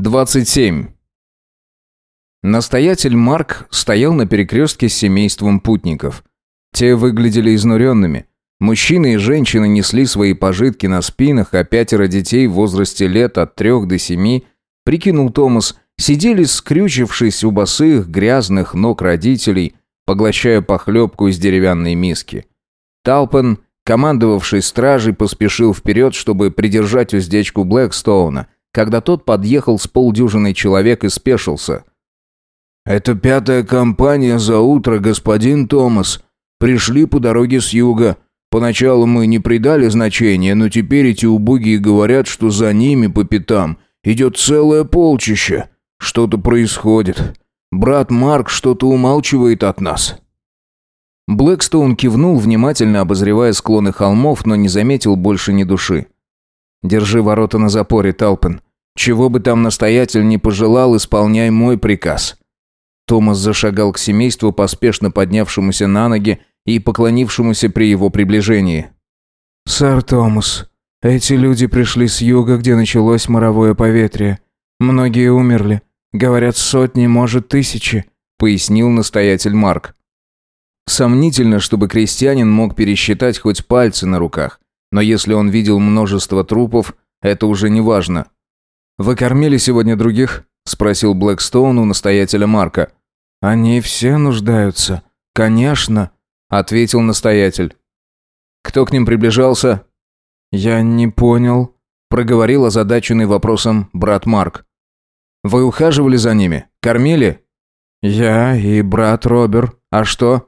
27. Настоятель Марк стоял на перекрестке с семейством путников. Те выглядели изнуренными. Мужчины и женщины несли свои пожитки на спинах, а пятеро детей в возрасте лет от трех до семи, прикинул Томас, сидели скрючившись у босых, грязных ног родителей, поглощая похлебку из деревянной миски. Талпен, командовавший стражей, поспешил вперед, чтобы придержать уздечку Блэкстоуна – когда тот подъехал с полдюжиной человек и спешился. «Это пятая компания за утро, господин Томас. Пришли по дороге с юга. Поначалу мы не придали значения, но теперь эти убогие говорят, что за ними по пятам идет целое полчище. Что-то происходит. Брат Марк что-то умалчивает от нас». Блэкстоун кивнул, внимательно обозревая склоны холмов, но не заметил больше ни души. Держи ворота на запоре, Талпен. Чего бы там настоятель не пожелал, исполняй мой приказ». Томас зашагал к семейству, поспешно поднявшемуся на ноги и поклонившемуся при его приближении. «Сэр Томас, эти люди пришли с юга, где началось моровое поветрие. Многие умерли. Говорят, сотни, может, тысячи», — пояснил настоятель Марк. Сомнительно, чтобы крестьянин мог пересчитать хоть пальцы на руках. Но если он видел множество трупов, это уже не важно. «Вы кормили сегодня других?» – спросил Блэкстоун у настоятеля Марка. «Они все нуждаются. Конечно», – ответил настоятель. «Кто к ним приближался?» «Я не понял», – проговорил озадаченный вопросом брат Марк. «Вы ухаживали за ними? Кормили?» «Я и брат Робер. А что?»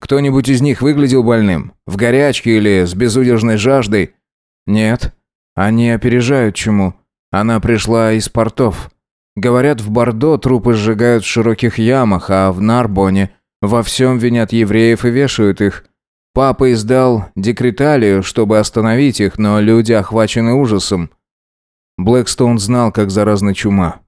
Кто-нибудь из них выглядел больным? В горячке или с безудержной жаждой? Нет. Они опережают чему. Она пришла из портов. Говорят, в Бордо трупы сжигают в широких ямах, а в Нарбоне во всем винят евреев и вешают их. Папа издал декреталию, чтобы остановить их, но люди охвачены ужасом. Блэкстоун знал, как заразна чума.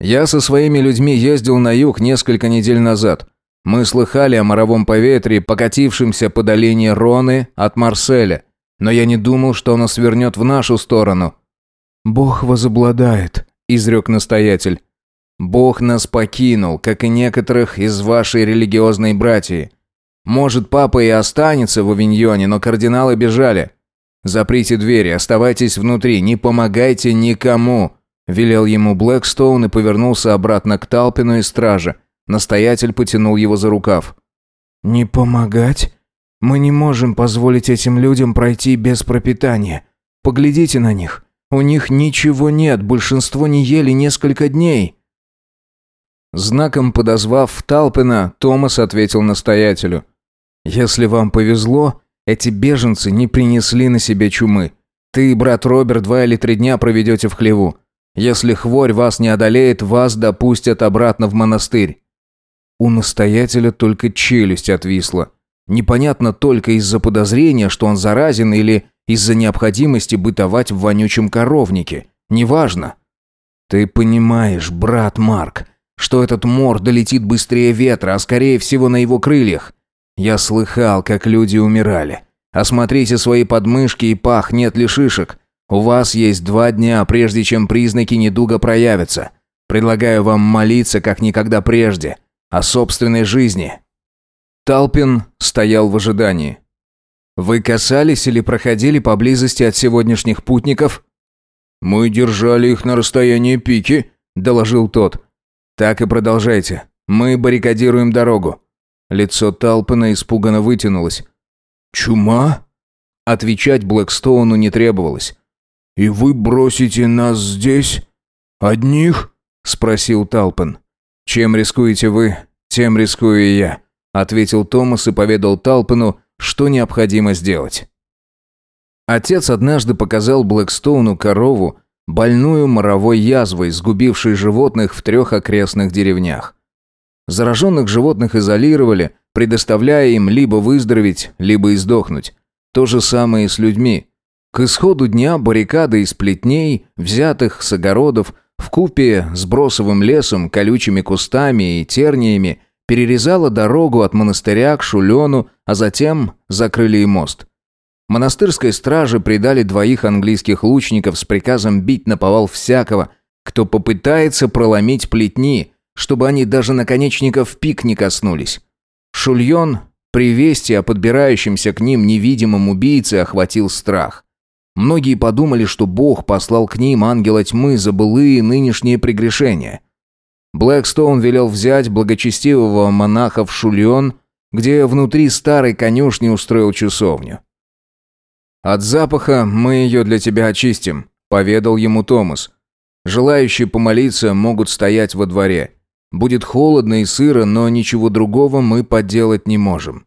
Я со своими людьми ездил на юг несколько недель назад. Мы слыхали о моровом поветрии, покатившемся по долине Роны от Марселя, но я не думал, что оно свернет в нашу сторону». «Бог возобладает», — изрек настоятель. «Бог нас покинул, как и некоторых из вашей религиозной братьи. Может, папа и останется в Авиньоне, но кардиналы бежали. Заприте двери, оставайтесь внутри, не помогайте никому», — велел ему Блэкстоун и повернулся обратно к Талпину и страже. Настоятель потянул его за рукав. «Не помогать? Мы не можем позволить этим людям пройти без пропитания. Поглядите на них. У них ничего нет, большинство не ели несколько дней». Знаком подозвав Талпина, Томас ответил настоятелю. «Если вам повезло, эти беженцы не принесли на себе чумы. Ты брат Роберт два или три дня проведете в хлеву. Если хворь вас не одолеет, вас допустят обратно в монастырь. У настоятеля только челюсть отвисла. Непонятно только из-за подозрения, что он заразен, или из-за необходимости бытовать в вонючем коровнике. Неважно. Ты понимаешь, брат Марк, что этот мор долетит быстрее ветра, а скорее всего на его крыльях. Я слыхал, как люди умирали. Осмотрите свои подмышки и пах, нет ли шишек. У вас есть два дня, прежде чем признаки недуга проявятся. Предлагаю вам молиться, как никогда прежде о собственной жизни. Талпин стоял в ожидании. «Вы касались или проходили поблизости от сегодняшних путников?» «Мы держали их на расстоянии пики», — доложил тот. «Так и продолжайте. Мы баррикадируем дорогу». Лицо Талпина испуганно вытянулось. «Чума?» Отвечать Блэкстоуну не требовалось. «И вы бросите нас здесь? Одних?» — спросил Талпин. «Чем рискуете вы, тем рискую и я», ответил Томас и поведал Талпину, что необходимо сделать. Отец однажды показал Блэкстоуну корову, больную моровой язвой, сгубившей животных в трех окрестных деревнях. Зараженных животных изолировали, предоставляя им либо выздороветь, либо издохнуть. То же самое и с людьми. К исходу дня баррикады из плетней, взятых с огородов, в купе с бросовым лесом, колючими кустами и терниями перерезала дорогу от монастыря к Шулену, а затем закрыли и мост. Монастырской страже придали двоих английских лучников с приказом бить на повал всякого, кто попытается проломить плетни, чтобы они даже наконечников пик не коснулись. Шульон при вести о подбирающемся к ним невидимом убийце охватил страх. Многие подумали, что Бог послал к ним ангела тьмы за былые нынешние прегрешения. Блэкстоун велел взять благочестивого монаха в Шульон, где внутри старой конюшни устроил часовню. «От запаха мы ее для тебя очистим», — поведал ему Томас. «Желающие помолиться могут стоять во дворе. Будет холодно и сыро, но ничего другого мы поделать не можем».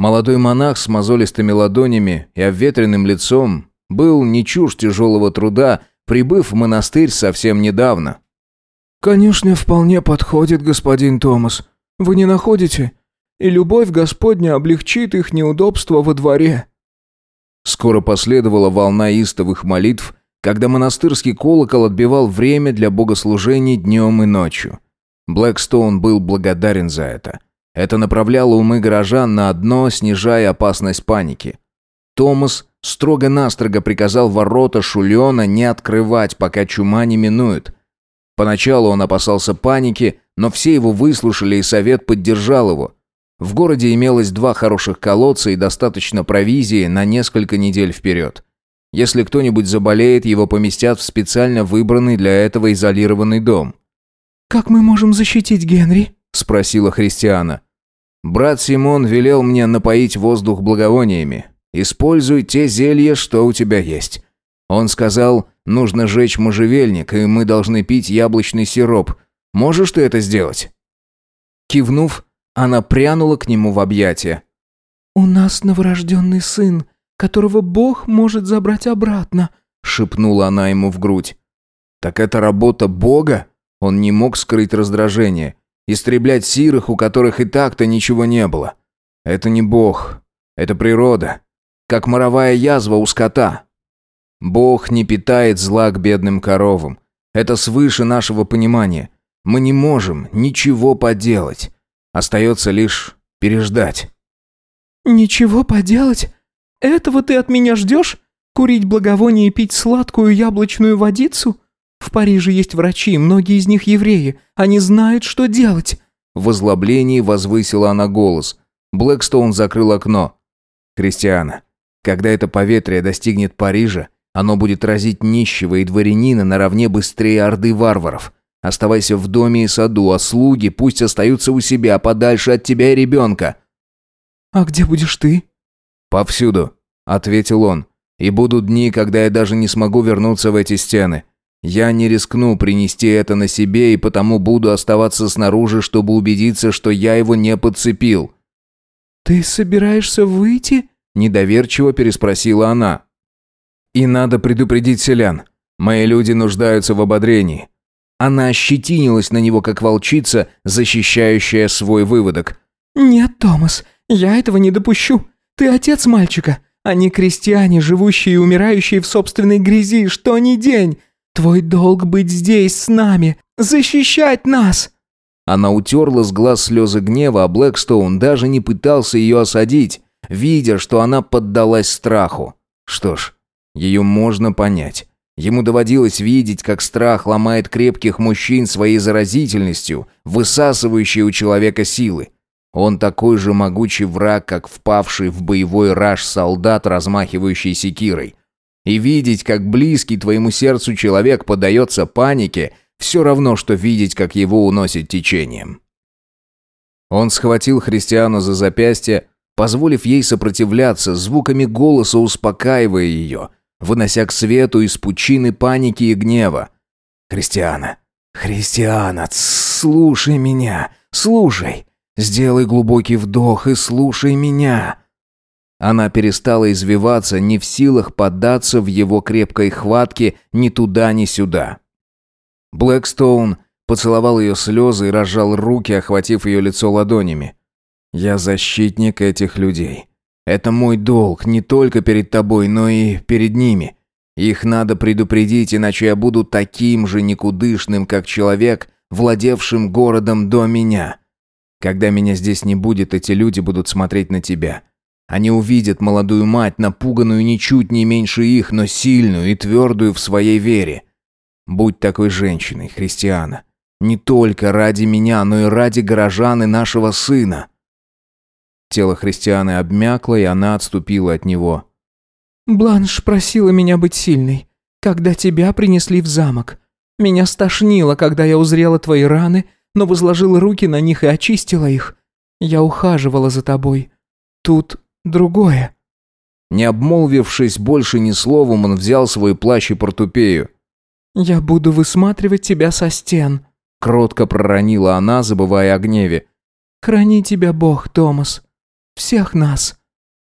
Молодой монах с мозолистыми ладонями и обветренным лицом был не чушь тяжелого труда, прибыв в монастырь совсем недавно. «Конюшня вполне подходит, господин Томас. Вы не находите? И любовь Господня облегчит их неудобства во дворе». Скоро последовала волна истовых молитв, когда монастырский колокол отбивал время для богослужений днем и ночью. Блэкстоун был благодарен за это. Это направляло умы горожан на одно, снижая опасность паники. Томас строго-настрого приказал ворота Шулиона не открывать, пока чума не минует. Поначалу он опасался паники, но все его выслушали и совет поддержал его. В городе имелось два хороших колодца и достаточно провизии на несколько недель вперед. Если кто-нибудь заболеет, его поместят в специально выбранный для этого изолированный дом. «Как мы можем защитить Генри?» – спросила Христиана. «Брат Симон велел мне напоить воздух благовониями. Используй те зелья, что у тебя есть». Он сказал, нужно жечь можжевельник, и мы должны пить яблочный сироп. Можешь ты это сделать?» Кивнув, она прянула к нему в объятия. «У нас новорожденный сын, которого Бог может забрать обратно», шепнула она ему в грудь. «Так это работа Бога?» Он не мог скрыть раздражение. Истреблять сирых, у которых и так-то ничего не было. Это не Бог. Это природа. Как моровая язва у скота. Бог не питает зла к бедным коровам. Это свыше нашего понимания. Мы не можем ничего поделать. Остается лишь переждать. «Ничего поделать? Этого ты от меня ждешь? Курить благовоние и пить сладкую яблочную водицу? В Париже есть врачи, многие из них евреи. Они знают, что делать». В озлоблении возвысила она голос. Блэкстоун закрыл окно. «Кристиана, когда это поветрие достигнет Парижа, оно будет разить нищего и дворянина наравне быстрее орды варваров. Оставайся в доме и саду, а слуги пусть остаются у себя, подальше от тебя и ребенка». «А где будешь ты?» «Повсюду», — ответил он. «И будут дни, когда я даже не смогу вернуться в эти стены. Я не рискну принести это на себе и потому буду оставаться снаружи, чтобы убедиться, что я его не подцепил». «Ты собираешься выйти?» – недоверчиво переспросила она. «И надо предупредить селян. Мои люди нуждаются в ободрении». Она ощетинилась на него, как волчица, защищающая свой выводок. «Нет, Томас, я этого не допущу. Ты отец мальчика. Они крестьяне, живущие и умирающие в собственной грязи, что ни день. Твой долг быть здесь с нами, защищать нас!» Она утерла с глаз слезы гнева, а Блэкстоун даже не пытался ее осадить, видя, что она поддалась страху. Что ж, ее можно понять. Ему доводилось видеть, как страх ломает крепких мужчин своей заразительностью, высасывающей у человека силы. Он такой же могучий враг, как впавший в боевой раж солдат, размахивающий секирой. И видеть, как близкий твоему сердцу человек подается панике, все равно, что видеть, как его уносит течением. Он схватил христиану за запястье, позволив ей сопротивляться, звуками голоса успокаивая ее, вынося к свету из пучины паники и гнева. «Христиана! Христиана! Слушай меня! Слушай! Сделай глубокий вдох и слушай меня!» Она перестала извиваться, не в силах поддаться в его крепкой хватке ни туда, ни сюда. Блэкстоун поцеловал ее слезы и разжал руки, охватив ее лицо ладонями. «Я защитник этих людей. Это мой долг не только перед тобой, но и перед ними. Их надо предупредить, иначе я буду таким же никудышным, как человек, владевшим городом до меня. Когда меня здесь не будет, эти люди будут смотреть на тебя. Они увидят молодую мать, напуганную ничуть не меньше их, но сильную и твердую в своей вере. Будь такой женщиной, Христиана. Не только ради меня, но и ради горожан и нашего сына. Тело Христианы обмякло, и она отступила от него. «Бланш просила меня быть сильной, когда тебя принесли в замок. Меня стошнило, когда я узрела твои раны, но возложила руки на них и очистила их. Я ухаживала за тобой. Тут другое». Не обмолвившись больше ни словом, он взял свой плащ и портупею. «Я буду высматривать тебя со стен», — кротко проронила она, забывая о гневе. «Храни тебя Бог, Томас. Всех нас».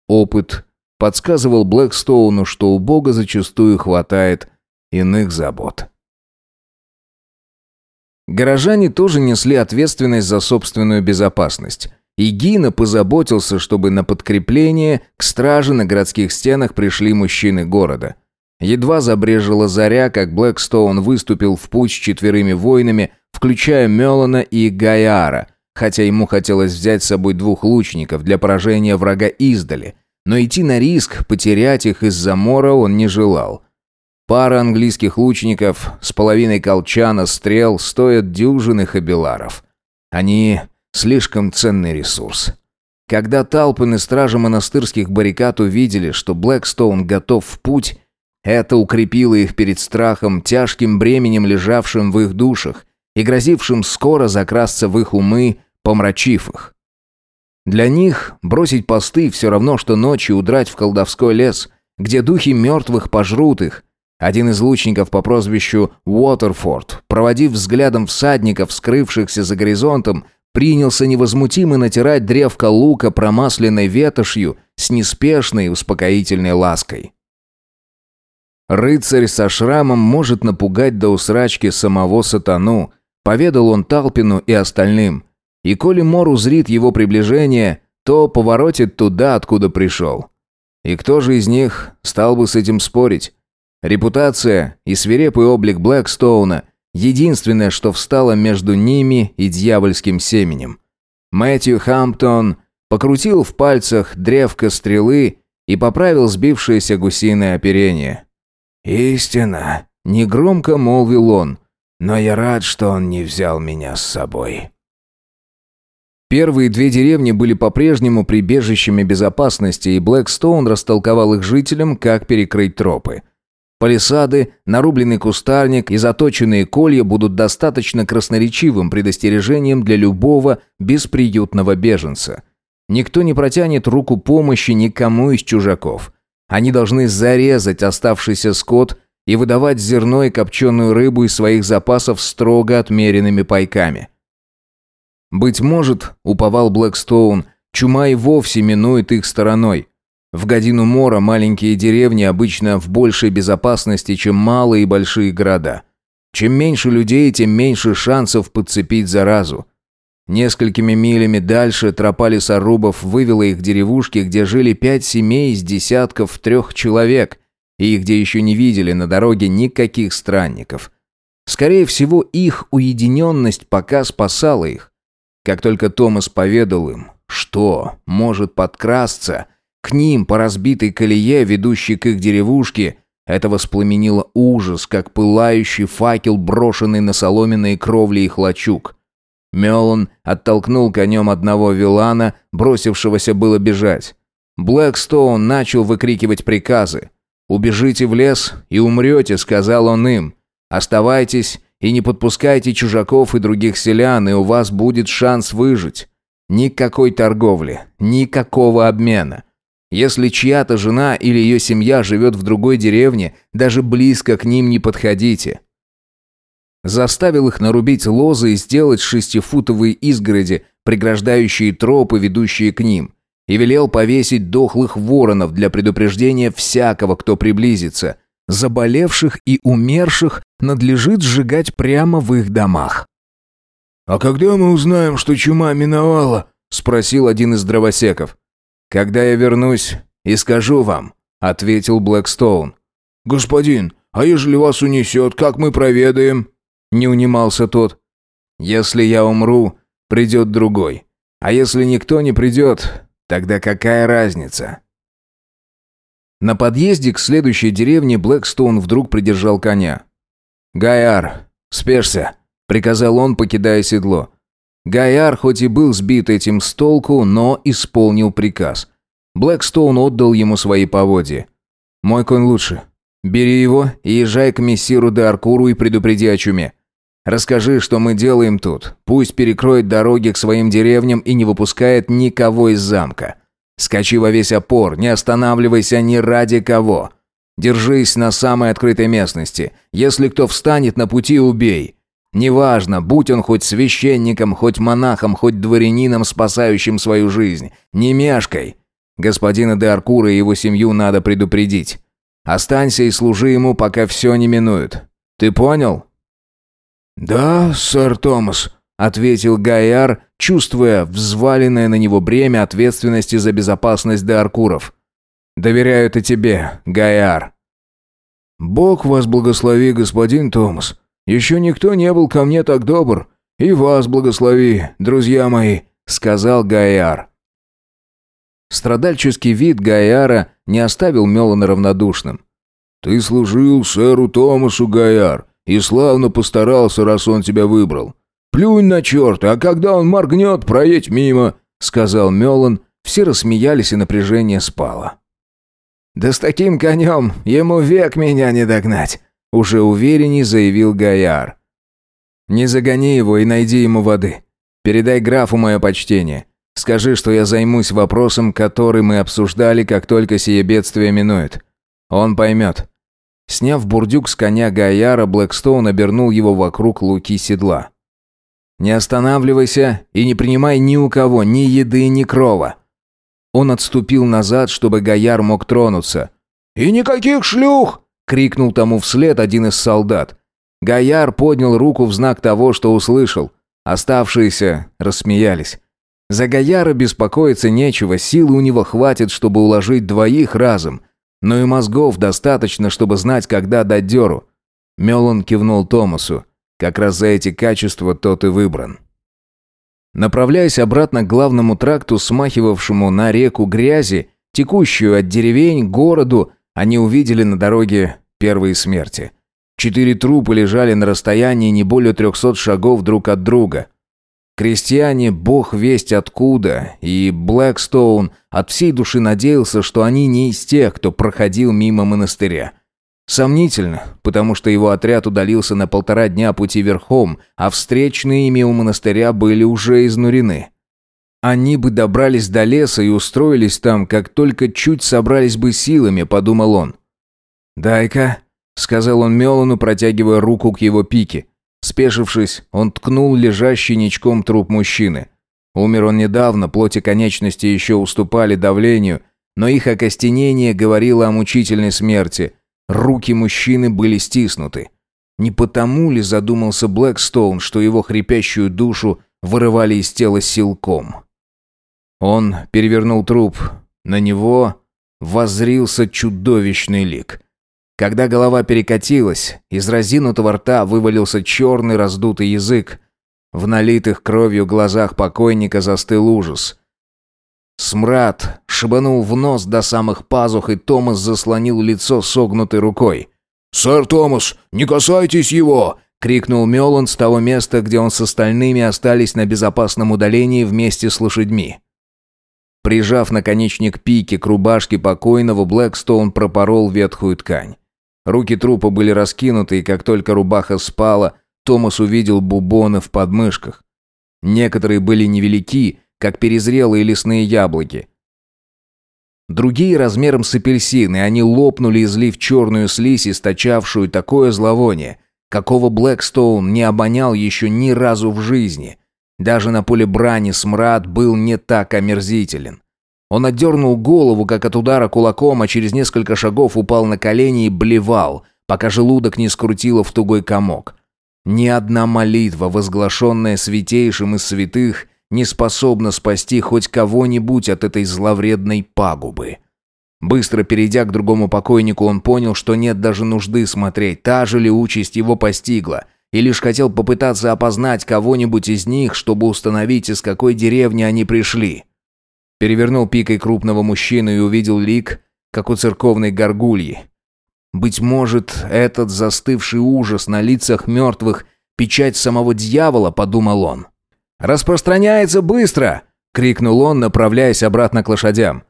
Опыт подсказывал Блэкстоуну, что у Бога зачастую хватает иных забот. Горожане тоже несли ответственность за собственную безопасность. И Гина позаботился, чтобы на подкрепление к страже на городских стенах пришли мужчины города. Едва забрежила заря, как Блэкстоун выступил в путь с четверыми воинами, включая Мелана и Гайара, хотя ему хотелось взять с собой двух лучников для поражения врага издали, но идти на риск, потерять их из-за мора он не желал. Пара английских лучников с половиной колчана стрел стоят дюжины хабиларов. Они слишком ценный ресурс. Когда Талпин и стражи монастырских баррикад увидели, что Блэкстоун готов в путь, это укрепило их перед страхом, тяжким бременем, лежавшим в их душах и грозившим скоро закрасться в их умы, помрачив их. Для них бросить посты все равно, что ночью удрать в колдовской лес, где духи мертвых пожрут их. Один из лучников по прозвищу Уотерфорд, проводив взглядом всадников, скрывшихся за горизонтом, принялся невозмутимо натирать древко лука промасленной ветошью с неспешной и успокоительной лаской. «Рыцарь со шрамом может напугать до усрачки самого сатану», поведал он Талпину и остальным. И коли Мор узрит его приближение, то поворотит туда, откуда пришел. И кто же из них стал бы с этим спорить? Репутация и свирепый облик Блэкстоуна Единственное, что встало между ними и дьявольским семенем. Мэтью Хамптон покрутил в пальцах древко стрелы и поправил сбившееся гусиное оперение. «Истина», — негромко молвил он, — «но я рад, что он не взял меня с собой». Первые две деревни были по-прежнему прибежищами безопасности, и Блэкстоун растолковал их жителям, как перекрыть тропы. Палисады, нарубленный кустарник и заточенные колья будут достаточно красноречивым предостережением для любого бесприютного беженца. Никто не протянет руку помощи никому из чужаков. Они должны зарезать оставшийся скот и выдавать зерно и копченую рыбу из своих запасов строго отмеренными пайками. Быть может, уповал Блэкстоун, чума и вовсе минует их стороной. В годину мора маленькие деревни обычно в большей безопасности, чем малые и большие города. Чем меньше людей, тем меньше шансов подцепить заразу. Несколькими милями дальше тропа лесорубов вывела их к деревушке, где жили пять семей из десятков трех человек, и где еще не видели на дороге никаких странников. Скорее всего, их уединенность пока спасала их. Как только Томас поведал им, что может подкрасться – к ним по разбитой колее, ведущей к их деревушке, это воспламенило ужас, как пылающий факел, брошенный на соломенные кровли их лачуг. Мелон оттолкнул конем одного вилана, бросившегося было бежать. Блэкстоун начал выкрикивать приказы. «Убежите в лес и умрете», — сказал он им. «Оставайтесь и не подпускайте чужаков и других селян, и у вас будет шанс выжить. Никакой торговли, никакого обмена. Если чья-то жена или ее семья живет в другой деревне, даже близко к ним не подходите. Заставил их нарубить лозы и сделать шестифутовые изгороди, преграждающие тропы, ведущие к ним. И велел повесить дохлых воронов для предупреждения всякого, кто приблизится. Заболевших и умерших надлежит сжигать прямо в их домах. «А когда мы узнаем, что чума миновала?» – спросил один из дровосеков. «Когда я вернусь и скажу вам», — ответил Блэкстоун. «Господин, а ежели вас унесет, как мы проведаем?» Не унимался тот. «Если я умру, придет другой. А если никто не придет, тогда какая разница?» На подъезде к следующей деревне Блэкстоун вдруг придержал коня. «Гайар, спешься», — приказал он, покидая седло. Гайар хоть и был сбит этим с толку, но исполнил приказ. Блэкстоун отдал ему свои поводья. «Мой конь лучше. Бери его и езжай к мессиру де Аркуру и предупреди о чуме. Расскажи, что мы делаем тут. Пусть перекроет дороги к своим деревням и не выпускает никого из замка. Скачи во весь опор, не останавливайся ни ради кого. Держись на самой открытой местности. Если кто встанет на пути, убей. Неважно, будь он хоть священником, хоть монахом, хоть дворянином, спасающим свою жизнь. Не мешкай. Господина де Аркура и его семью надо предупредить. Останься и служи ему, пока все не минует. Ты понял?» «Да, сэр Томас», — ответил Гайар, чувствуя взваленное на него бремя ответственности за безопасность де Аркуров. «Доверяю это тебе, Гайар». «Бог вас благослови, господин Томас. Еще никто не был ко мне так добр. И вас благослови, друзья мои», — сказал Гайар. Страдальческий вид Гайара не оставил Мелана равнодушным. «Ты служил сэру Томасу, Гайар, и славно постарался, раз он тебя выбрал. Плюнь на черта, а когда он моргнет, проедь мимо», — сказал Мелан. Все рассмеялись, и напряжение спало. «Да с таким конем ему век меня не догнать», — уже уверенней заявил Гаяр. «Не загони его и найди ему воды. Передай графу мое почтение. Скажи, что я займусь вопросом, который мы обсуждали, как только сие бедствие минует. Он поймет». Сняв бурдюк с коня Гаяра, Блэкстоун обернул его вокруг луки седла. «Не останавливайся и не принимай ни у кого ни еды, ни крова». Он отступил назад, чтобы Гаяр мог тронуться. «И никаких шлюх!» — крикнул тому вслед один из солдат. Гаяр поднял руку в знак того, что услышал. Оставшиеся рассмеялись. За Гаяра беспокоиться нечего, силы у него хватит, чтобы уложить двоих разом. Но и мозгов достаточно, чтобы знать, когда дать дёру. Мелон кивнул Томасу. Как раз за эти качества тот и выбран. Направляясь обратно к главному тракту, смахивавшему на реку грязи, текущую от деревень к городу, они увидели на дороге первые смерти. Четыре трупа лежали на расстоянии не более трехсот шагов друг от друга – Крестьяне, бог весть откуда, и Блэкстоун от всей души надеялся, что они не из тех, кто проходил мимо монастыря. Сомнительно, потому что его отряд удалился на полтора дня пути верхом, а встречные ими у монастыря были уже изнурены. Они бы добрались до леса и устроились там, как только чуть собрались бы силами, подумал он. «Дай-ка», — сказал он Мелану, протягивая руку к его пике. Спешившись, он ткнул лежащий ничком труп мужчины. Умер он недавно, плоти конечности еще уступали давлению, но их окостенение говорило о мучительной смерти. Руки мужчины были стиснуты. Не потому ли задумался Блэкстоун, что его хрипящую душу вырывали из тела силком? Он перевернул труп. На него воззрился чудовищный лик. Когда голова перекатилась, из разинутого рта вывалился черный раздутый язык. В налитых кровью глазах покойника застыл ужас. Смрад шибанул в нос до самых пазух, и Томас заслонил лицо согнутой рукой. «Сэр Томас, не касайтесь его!» — крикнул Мелан с того места, где он с остальными остались на безопасном удалении вместе с лошадьми. Прижав наконечник пики к рубашке покойного, Блэкстоун пропорол ветхую ткань. Руки трупа были раскинуты, и как только рубаха спала, Томас увидел бубоны в подмышках. Некоторые были невелики, как перезрелые лесные яблоки. Другие размером с апельсины, они лопнули, излив черную слизь, источавшую такое зловоние, какого Блэкстоун не обонял еще ни разу в жизни. Даже на поле брани смрад был не так омерзителен. Он отдернул голову, как от удара кулаком, а через несколько шагов упал на колени и блевал, пока желудок не скрутило в тугой комок. Ни одна молитва, возглашенная святейшим из святых, не способна спасти хоть кого-нибудь от этой зловредной пагубы. Быстро перейдя к другому покойнику, он понял, что нет даже нужды смотреть, та же ли участь его постигла, и лишь хотел попытаться опознать кого-нибудь из них, чтобы установить, из какой деревни они пришли. Перевернул пикой крупного мужчину и увидел лик, как у церковной горгульи. Быть может, этот застывший ужас на лицах мертвых – печать самого дьявола, подумал он. «Распространяется быстро!» – крикнул он, направляясь обратно к лошадям.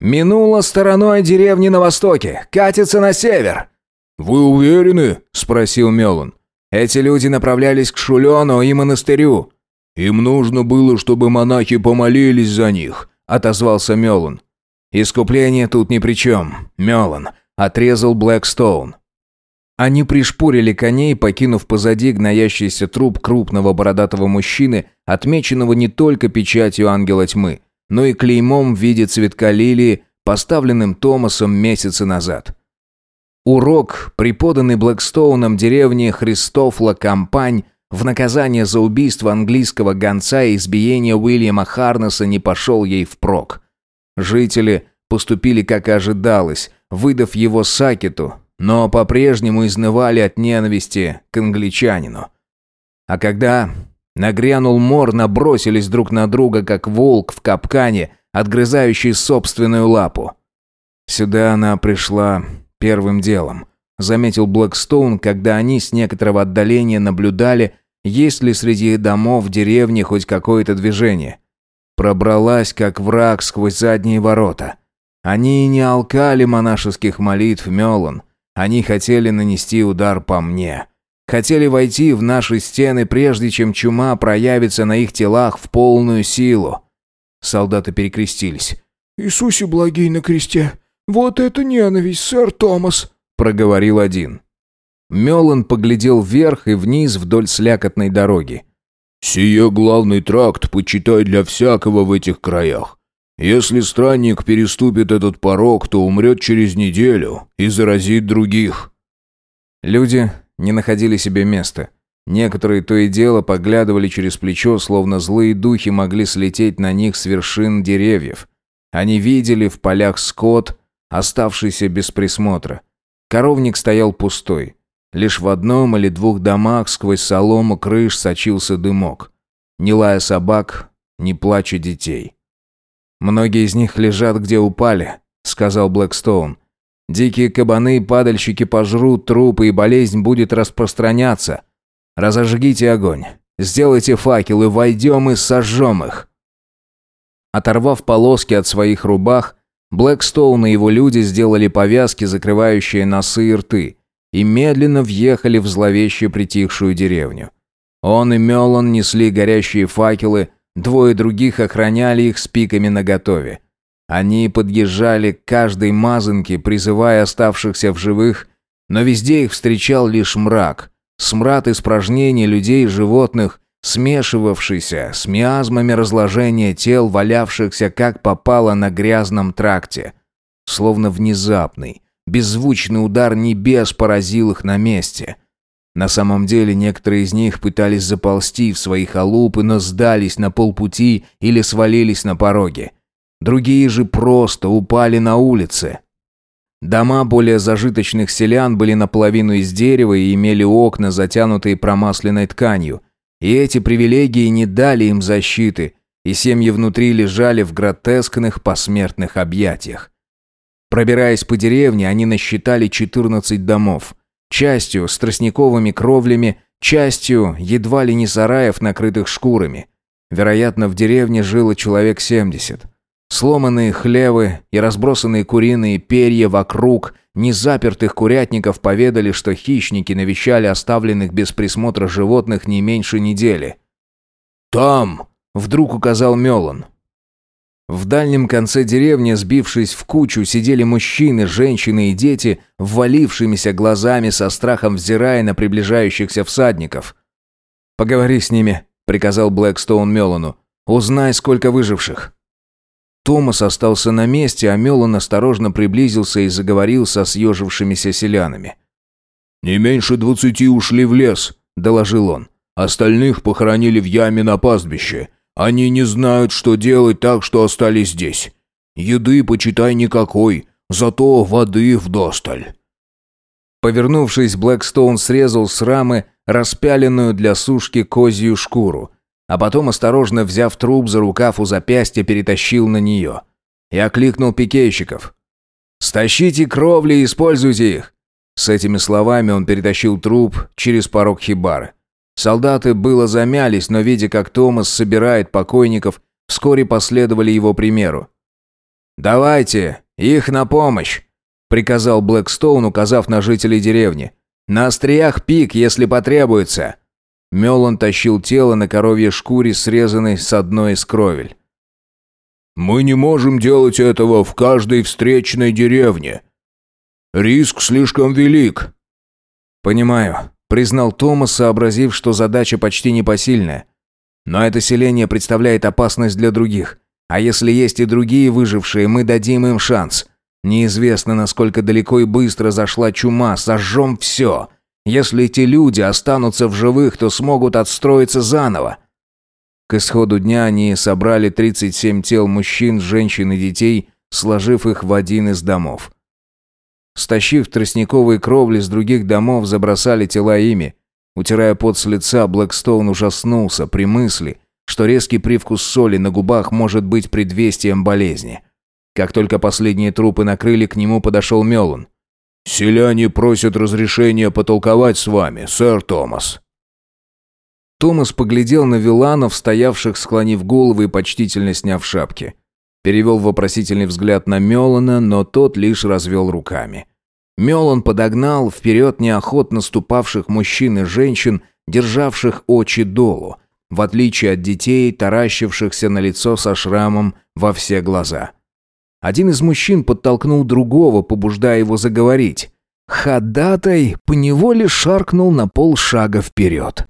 «Минула стороной деревни на востоке, катится на север!» «Вы уверены?» – спросил Мелан. «Эти люди направлялись к Шулену и монастырю». «Им нужно было, чтобы монахи помолились за них», – отозвался Мелан. «Искупление тут ни при чем, Мелан», – отрезал Блэкстоун. Они пришпорили коней, покинув позади гноящийся труп крупного бородатого мужчины, отмеченного не только печатью ангела тьмы, но и клеймом в виде цветка лилии, поставленным Томасом месяцы назад. Урок, преподанный Блэкстоуном деревне Христофла Кампань, в наказание за убийство английского гонца и избиение Уильяма Харнеса не пошел ей впрок. Жители поступили как и ожидалось, выдав его Сакету, но по-прежнему изнывали от ненависти к англичанину. А когда нагрянул мор, набросились друг на друга, как волк в капкане, отгрызающий собственную лапу. Сюда она пришла первым делом, заметил Блэкстоун, когда они с некоторого отдаления наблюдали, есть ли среди домов в деревне хоть какое-то движение. Пробралась, как враг, сквозь задние ворота. Они не алкали монашеских молитв Мелан, они хотели нанести удар по мне. Хотели войти в наши стены, прежде чем чума проявится на их телах в полную силу. Солдаты перекрестились. «Иисусе благий на кресте! Вот это ненависть, сэр Томас!» — проговорил один. Мелан поглядел вверх и вниз вдоль слякотной дороги. «Сие главный тракт, почитай для всякого в этих краях. Если странник переступит этот порог, то умрет через неделю и заразит других». Люди не находили себе места. Некоторые то и дело поглядывали через плечо, словно злые духи могли слететь на них с вершин деревьев. Они видели в полях скот, оставшийся без присмотра. Коровник стоял пустой. Лишь в одном или двух домах сквозь солому крыш сочился дымок. Ни лая собак, ни плача детей. «Многие из них лежат, где упали», — сказал Блэкстоун. «Дикие кабаны и падальщики пожрут трупы, и болезнь будет распространяться. Разожгите огонь, сделайте факелы, войдем и сожжем их». Оторвав полоски от своих рубах, Блэкстоун и его люди сделали повязки, закрывающие носы и рты, и медленно въехали в зловеще притихшую деревню. Он и Мелон несли горящие факелы, Двое других охраняли их с пиками наготове. Они подъезжали к каждой мазанке, призывая оставшихся в живых, но везде их встречал лишь мрак. Смрад испражнений людей и животных, смешивавшийся с миазмами разложения тел, валявшихся как попало на грязном тракте. Словно внезапный, беззвучный удар небес поразил их на месте – на самом деле некоторые из них пытались заползти в свои халупы, но сдались на полпути или свалились на пороге. Другие же просто упали на улице. Дома более зажиточных селян были наполовину из дерева и имели окна, затянутые промасленной тканью. И эти привилегии не дали им защиты, и семьи внутри лежали в гротескных посмертных объятиях. Пробираясь по деревне, они насчитали 14 домов – Частью с тростниковыми кровлями, частью едва ли не сараев, накрытых шкурами. Вероятно, в деревне жило человек семьдесят. Сломанные хлевы и разбросанные куриные перья вокруг незапертых курятников поведали, что хищники навещали оставленных без присмотра животных не меньше недели. «Там!» — вдруг указал Мелан. В дальнем конце деревни, сбившись в кучу, сидели мужчины, женщины и дети, ввалившимися глазами со страхом взирая на приближающихся всадников. «Поговори с ними», — приказал Блэкстоун Мелану. «Узнай, сколько выживших». Томас остался на месте, а Мелан осторожно приблизился и заговорил со съежившимися селянами. «Не меньше двадцати ушли в лес», — доложил он. «Остальных похоронили в яме на пастбище. Они не знают, что делать, так что остались здесь. Еды, почитай, никакой, зато воды вдосталь». Повернувшись, Блэкстоун срезал с рамы распяленную для сушки козью шкуру, а потом, осторожно взяв труп за рукав у запястья, перетащил на нее. Я кликнул пикейщиков. «Стащите кровли и используйте их. С этими словами он перетащил труп через порог хибары. Солдаты было замялись, но видя, как Томас собирает покойников, вскоре последовали его примеру. «Давайте, их на помощь!» — приказал Блэкстоун, указав на жителей деревни. «На остриях пик, если потребуется!» Мелан тащил тело на коровье шкуре, срезанной с одной из кровель. «Мы не можем делать этого в каждой встречной деревне. Риск слишком велик». «Понимаю», — признал Томас, сообразив, что задача почти непосильная. «Но это селение представляет опасность для других. А если есть и другие выжившие, мы дадим им шанс. Неизвестно, насколько далеко и быстро зашла чума, сожжем все. Если эти люди останутся в живых, то смогут отстроиться заново. К исходу дня они собрали 37 тел мужчин, женщин и детей, сложив их в один из домов. Стащив тростниковые кровли с других домов, забросали тела ими. Утирая пот с лица, Блэкстоун ужаснулся при мысли, что резкий привкус соли на губах может быть предвестием болезни. Как только последние трупы накрыли, к нему подошел Мелан. «Селяне просят разрешения потолковать с вами, сэр Томас». Томас поглядел на виланов, стоявших, склонив головы и почтительно сняв шапки. Перевел вопросительный взгляд на Мелана, но тот лишь развел руками. Мелан подогнал вперед неохотно ступавших мужчин и женщин, державших очи долу, в отличие от детей, таращившихся на лицо со шрамом во все глаза. Один из мужчин подтолкнул другого, побуждая его заговорить. Ходатай поневоле шаркнул на полшага вперед.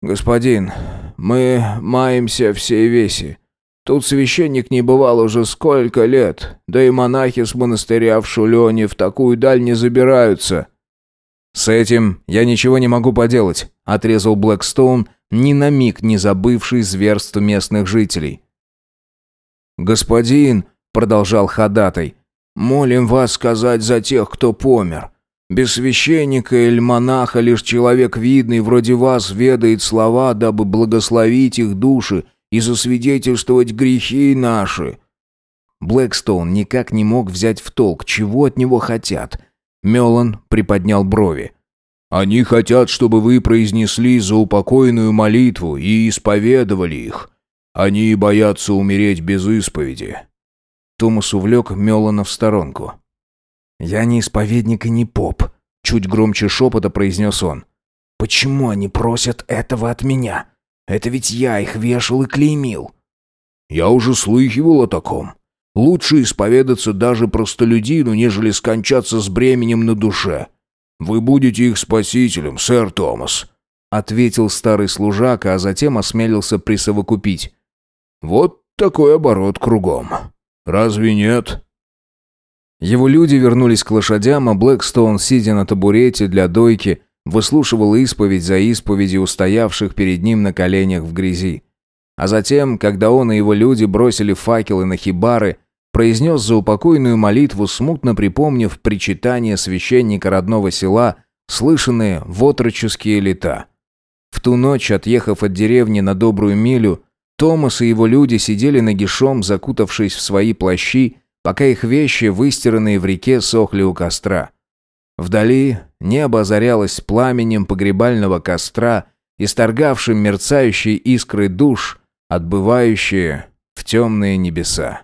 «Господин, мы маемся все веси. Тут священник не бывал уже сколько лет, да и монахи с монастыря в Шулене в такую даль не забираются». «С этим я ничего не могу поделать», — отрезал Блэкстоун, ни на миг не забывший зверств местных жителей. «Господин», продолжал ходатай. «Молим вас сказать за тех, кто помер. Без священника или монаха лишь человек видный, вроде вас, ведает слова, дабы благословить их души и засвидетельствовать грехи наши». Блэкстоун никак не мог взять в толк, чего от него хотят. Мелан приподнял брови. «Они хотят, чтобы вы произнесли заупокойную молитву и исповедовали их. Они боятся умереть без исповеди. Томас увлек Мелана в сторонку. «Я не исповедник и не поп», — чуть громче шепота произнес он. «Почему они просят этого от меня? Это ведь я их вешал и клеймил». «Я уже слыхивал о таком. Лучше исповедаться даже простолюдину, нежели скончаться с бременем на душе. Вы будете их спасителем, сэр Томас», — ответил старый служака, а затем осмелился присовокупить. «Вот такой оборот кругом». Разве нет?» Его люди вернулись к лошадям, а Блэкстоун, сидя на табурете для дойки, выслушивал исповедь за исповедью устоявших перед ним на коленях в грязи. А затем, когда он и его люди бросили факелы на хибары, произнес заупокойную молитву, смутно припомнив причитание священника родного села, слышанные в отроческие лета. В ту ночь, отъехав от деревни на добрую милю, Томас и его люди сидели нагишом, закутавшись в свои плащи, пока их вещи, выстиранные в реке, сохли у костра. Вдали небо озарялось пламенем погребального костра, исторгавшим мерцающие искры душ, отбывающие в темные небеса.